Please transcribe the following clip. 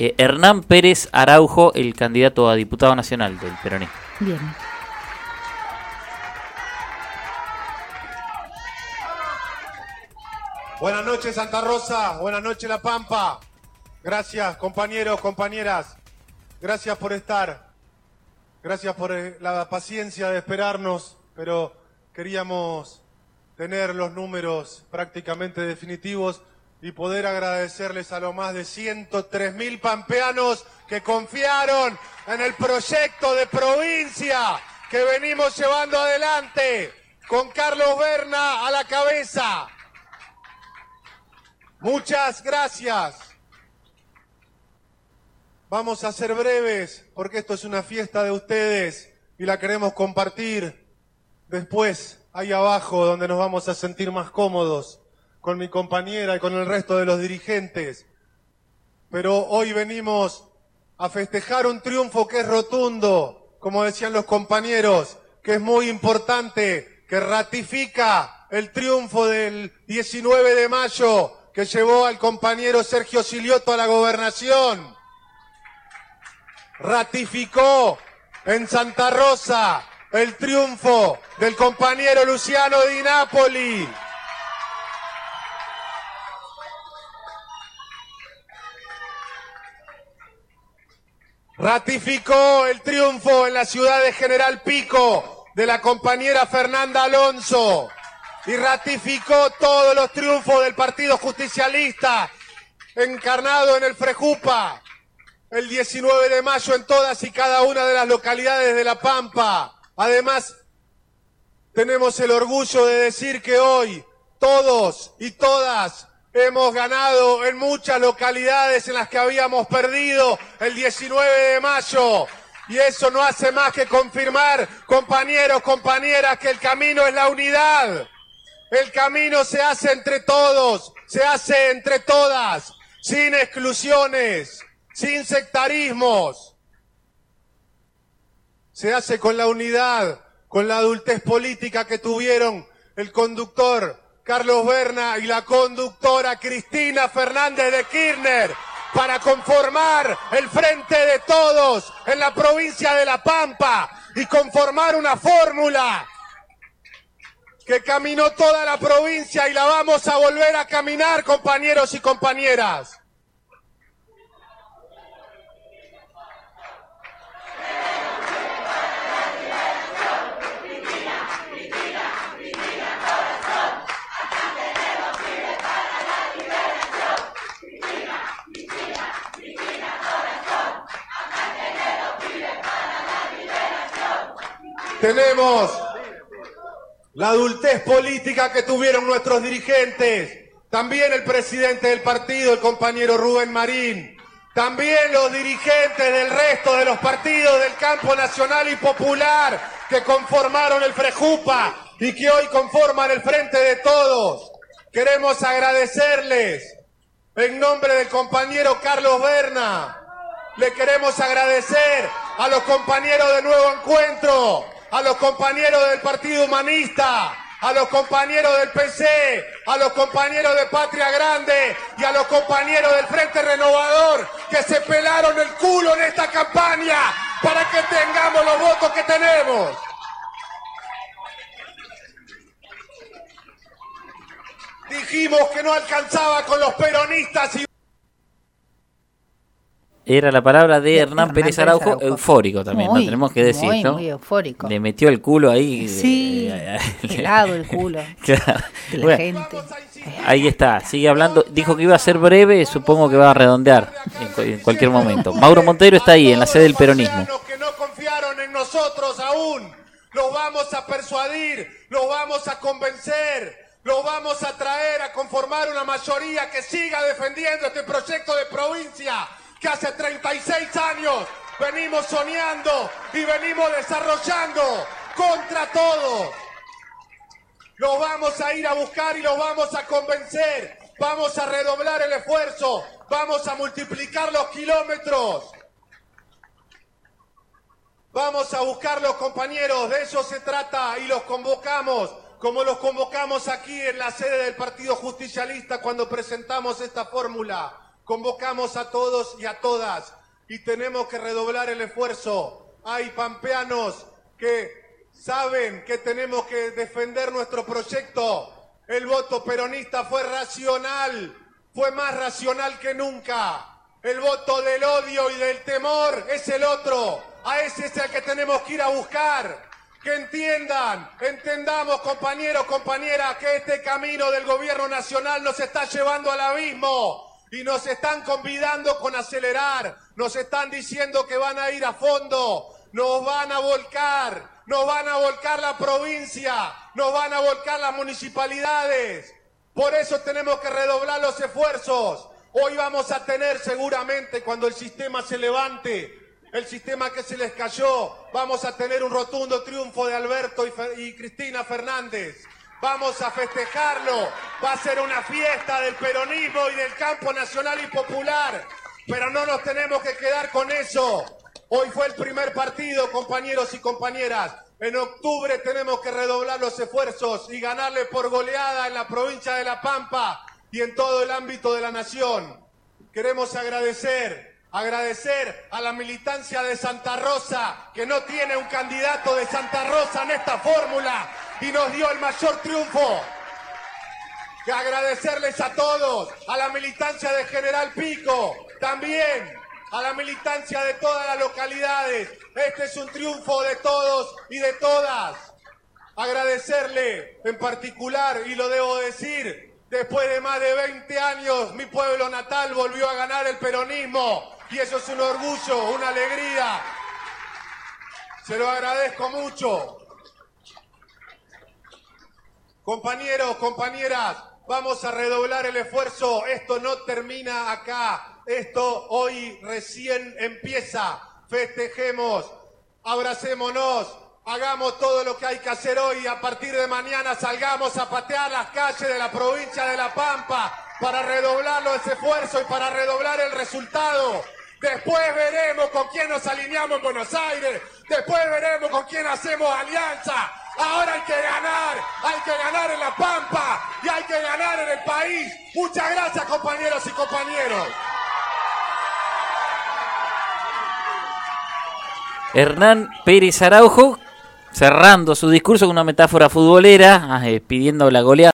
eh, Hernán Pérez Araujo, el candidato a diputado nacional del peronismo. Bien. Buenas noches Santa Rosa, buenas noches La Pampa. Gracias compañeros, compañeras. Gracias por estar. Gracias por eh, la paciencia de esperarnos, pero queríamos tener los números prácticamente definitivos y poder agradecerles a los más de 103 mil pampeanos que confiaron en el proyecto de provincia que venimos llevando adelante con Carlos Berna a la cabeza. Muchas gracias. Vamos a ser breves porque esto es una fiesta de ustedes y la queremos compartir después, ahí abajo, donde nos vamos a sentir más cómodos con mi compañera y con el resto de los dirigentes. Pero hoy venimos a festejar un triunfo que es rotundo, como decían los compañeros, que es muy importante, que ratifica el triunfo del 19 de mayo que llevó al compañero Sergio Silioto a la gobernación. Ratificó en Santa Rosa el triunfo del compañero Luciano Di Napoli. Ratificó el triunfo en la ciudad de General Pico de la compañera Fernanda Alonso y ratificó todos los triunfos del Partido Justicialista encarnado en el Frejupa el 19 de mayo en todas y cada una de las localidades de La Pampa. Además, tenemos el orgullo de decir que hoy todos y todas hemos ganado en muchas localidades en las que habíamos perdido el 19 de mayo. Y eso no hace más que confirmar, compañeros, compañeras, que el camino es la unidad. El camino se hace entre todos, se hace entre todas, sin exclusiones, sin sectarismos. Se hace con la unidad, con la adultez política que tuvieron el conductor Carlos Berna y la conductora Cristina Fernández de Kirchner para conformar el frente de todos en la provincia de La Pampa y conformar una fórmula que caminó toda la provincia y la vamos a volver a caminar, compañeros y compañeras. Tenemos la adultez política que tuvieron nuestros dirigentes, también el presidente del partido, el compañero Rubén Marín, también los dirigentes del resto de los partidos del campo nacional y popular que conformaron el Frejupa y que hoy conforman el Frente de Todos. Queremos agradecerles en nombre del compañero Carlos Berna. Le queremos agradecer a los compañeros de Nuevo Encuentro, a los compañeros del Partido Humanista, a los compañeros del PC, a los compañeros de Patria Grande y a los compañeros del Frente Renovador que se pelaron el culo en esta campaña para que tengamos los votos que tenemos. Dijimos que no alcanzaba con los peronistas y era la palabra de Hernán, Pérez Araujo, eufórico también, ¿no? tenemos que decir, muy, ¿no? Muy eufórico. Le metió el culo ahí. Sí, eh, helado el culo. claro. De la gente. Ahí está, sigue hablando. Dijo que iba a ser breve, supongo que va a redondear en, en cualquier momento. Mauro Montero está ahí, en la sede del peronismo. que no confiaron en nosotros aún, los vamos a persuadir, los vamos a convencer, los vamos a traer a conformar una mayoría que siga defendiendo este proyecto de provincia que hace 36 años venimos soñando y venimos desarrollando contra todo. Los vamos a ir a buscar y los vamos a convencer. Vamos a redoblar el esfuerzo. Vamos a multiplicar los kilómetros. Vamos a buscar los compañeros. De eso se trata y los convocamos como los convocamos aquí en la sede del Partido Justicialista cuando presentamos esta fórmula convocamos a todos y a todas y tenemos que redoblar el esfuerzo. Hay pampeanos que saben que tenemos que defender nuestro proyecto. El voto peronista fue racional, fue más racional que nunca. El voto del odio y del temor es el otro. A ese es el que tenemos que ir a buscar. Que entiendan, entendamos compañeros, compañeras, que este camino del gobierno nacional nos está llevando al abismo y nos están convidando con acelerar, nos están diciendo que van a ir a fondo, nos van a volcar, nos van a volcar la provincia, nos van a volcar las municipalidades. Por eso tenemos que redoblar los esfuerzos. Hoy vamos a tener seguramente cuando el sistema se levante, el sistema que se les cayó, vamos a tener un rotundo triunfo de Alberto y, Cristina Fernández. Vamos a festejarlo. Va a ser una fiesta del peronismo y del campo nacional y popular. Pero no nos tenemos que quedar con eso. Hoy fue el primer partido, compañeros y compañeras. En octubre tenemos que redoblar los esfuerzos y ganarle por goleada en la provincia de La Pampa y en todo el ámbito de la nación. Queremos agradecer, agradecer a la militancia de Santa Rosa, que no tiene un candidato de Santa Rosa en esta fórmula y nos dio el mayor triunfo. Que agradecerles a todos, a la militancia de General Pico, también a la militancia de todas las localidades. Este es un triunfo de todos y de todas. Agradecerle en particular, y lo debo decir, después de más de 20 años, mi pueblo natal volvió a ganar el peronismo. Y eso es un orgullo, una alegría. Se lo agradezco mucho. Compañeros, compañeras, vamos a redoblar el esfuerzo. Esto no termina acá. Esto hoy recién empieza. Festejemos, abracémonos, hagamos todo lo que hay que hacer hoy. A partir de mañana salgamos a patear las calles de la provincia de La Pampa para redoblar ese esfuerzo y para redoblar el resultado. Después veremos con quién nos alineamos en Buenos Aires. Después veremos con quién hacemos alianza. Ahora hay que ganar, hay que ganar en La Pampa y hay que ganar en el país. Muchas gracias compañeros y compañeros. Hernán Pérez Araujo cerrando su discurso con una metáfora futbolera, ah, eh, pidiendo la goleada.